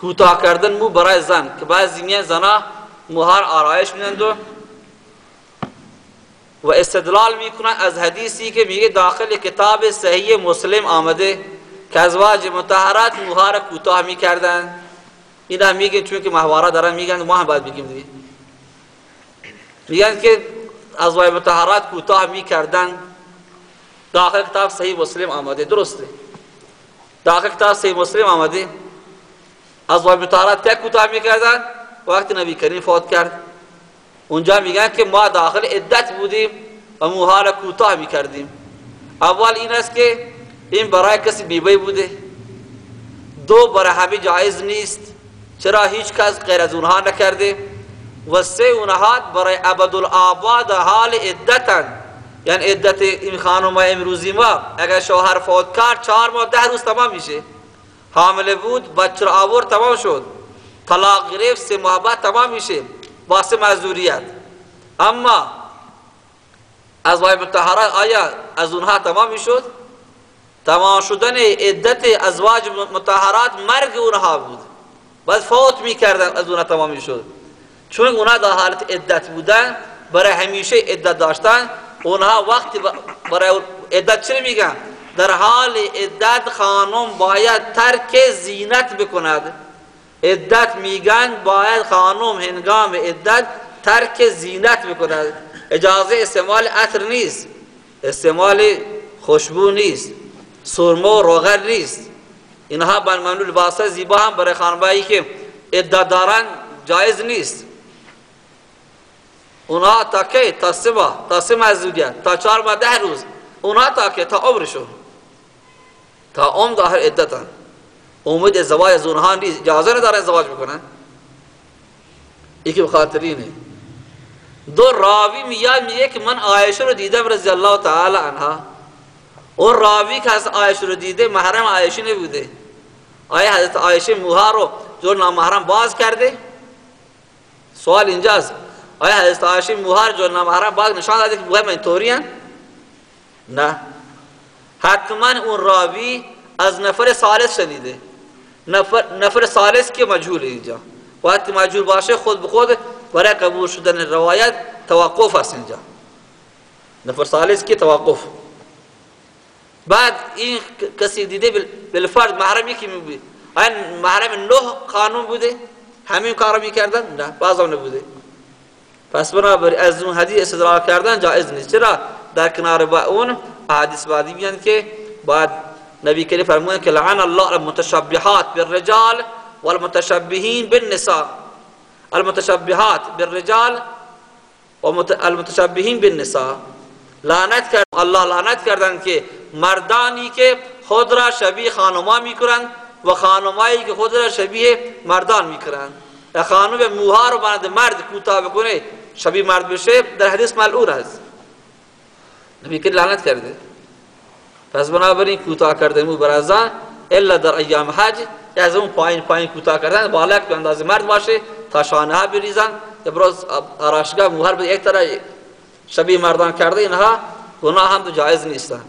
کوتاه کردن مو برای زن که بعضی میان زنا موهار آرایش میدن و و استدلال می‌کنن از حدیثی که میگه داخل کتاب صحیح مسلم آمده که ازواج متحرات موها کوتاه می‌کردن. این هم میگن چون که محوارا دارن میگن ما هم باید بگیم دیگه. میگن که ازواج متحرات کوتاه می‌کردن. داخل کتاب صحیح مسلم آمده. درسته. داخل کتاب صحیح مسلم آمده. ازواج متحرات که کوتاه می‌کردن. وقتی نبی کریم فوت کرد اونجا میگن که ما داخل عدت بودیم و موها را کوتاه می‌کردیم. اول این است که این برای کسی بیبی بوده. دو برای همه جایز نیست. چرا هیچ کس غیر از اونها نکرده؟ و سه اونها برای عبدالآباد حال عدتن یعنی عدت این خانم امروزی ما. اگر شوهر فوت کرد چهار ماه ده روز تمام میشه. حامله بود بچه را آورد تمام شد. طلاق گرفت سه محبت تمام میشه. واسه معذوریت. اما از وای متحرات آیا از اونها تمام می‌شد؟ تمام شدن عدت ازواج متحرات مرگ اونها بود. بعد فوت می‌کردن از اونها تمام می‌شد. چون اونها در حالت عدت بودن برای همیشه عدت داشتن اونها وقتی برای عدت چی میگن؟ در حال عدت خانم باید ترک زینت بکند. عدت میگن باید خانم هنگام عدت ترک زینت بکند. اجازه استعمال عطر نیست. استعمال خوشبو نیست. سرمه و روغن نیست. اینها بر ممنوع لباسه زیبا هم برای خانمایی که عدت دارن جایز نیست. اونها تا که تا ماه. تا سه تا چهار ماه ده روز. اونها تا که تا عمرشون. تا عمر داخل عدتن. امید ازدواج از اونها نیست اجازه نداره ازدواج بکنن یکی بخاطرینه. دو راوی میاد میگه که من عایشه رو دیدم رضی الله تعالی عنها. اون راوی که از عایشه رو دیده محرم عایشه نبوده. آیا حضرت عایشه موها رو جور نامحرم باز کرده. سوال اینجاست. آیا حضرت عایشه موها رو جور نامحرم باز نشان داده که موها من نه. حتما اون راوی از نفر ثالث شنیده. نفر, نفر ثالث که مجهول اینجا. وقتی مجهول باشه خود به خود برای قبول شدن روایت توقف است اینجا. نفر ثالث که توقف؟ بعد این کسی دیده بالفرد محرم یکی می آیا محرم نه قانون بوده؟ همین کارو می‌کردن؟ نه بعضا نبوده. پس بنابراین از اون حدیث استدلال کردن جایز نیست. چرا؟ در کنار با اون حدیث بعدی میگن که بعد نبی کریم فرمودن که لعن الله المتشبهات بالرجال والمتشبهين بالنساء. المتشبهات بالرجال والمتشبهين بالنساء. لعنت کرد الله لعنت کردن که مردانی که خود را شبیه خانما میکنند و خانمایی که خود را شبیه مردان میکنند خانم موها رو مرد کوتاه بکنه شبیه مرد بشه در حدیث ملعون است. نبی کریم لعنت کرده. پس بنابراین کوتاه کرده مو برازان الا در ایام حج از اون پایین پایین کوتاه کردن بالک به اندازه مرد باشه تا شانه ها بریزن. ابراز آراشگاه موهر به یک طرح شبیه مردان کرده اینها گناه هم جایز نیستن.